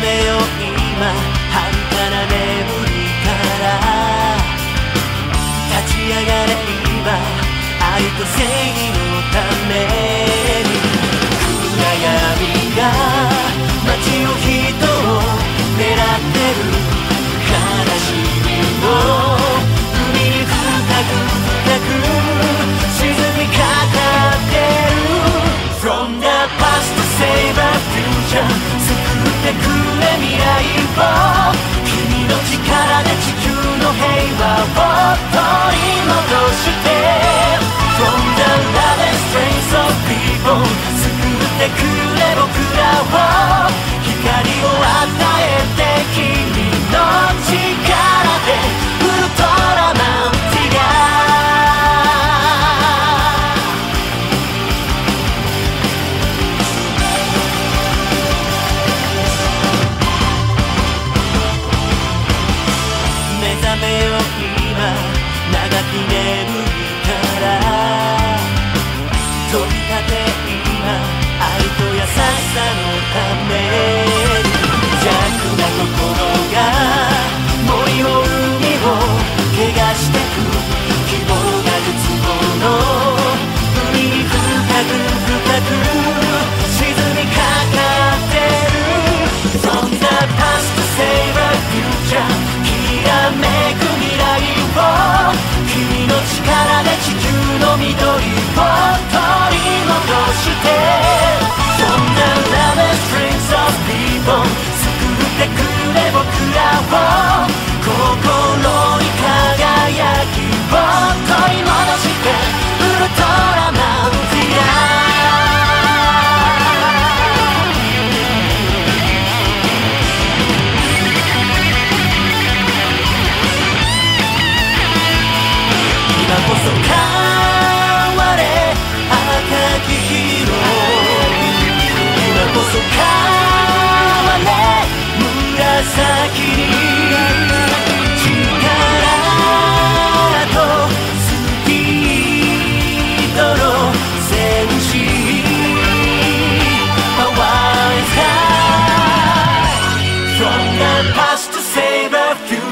めよ今遥かな眠りから立ち上がれ今愛と正義。Of people 救ってくれ僕らを光を与えて君の力でウルトラマンティガ目覚めよ今長き眠り愛と優しさのため邪悪な心が森を海を怪我してく希望がるつぼの海に深く深く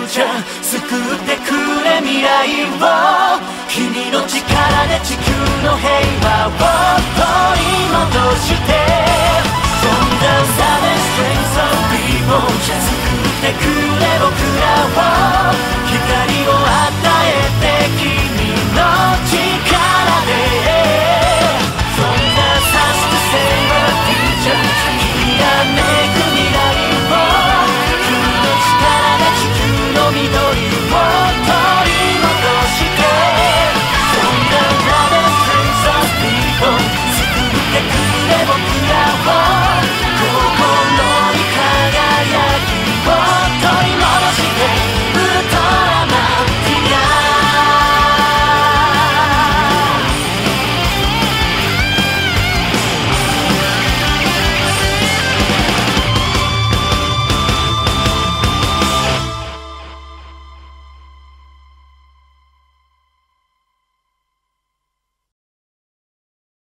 a future 救ってくれ未来を。君の力で地球の平和を。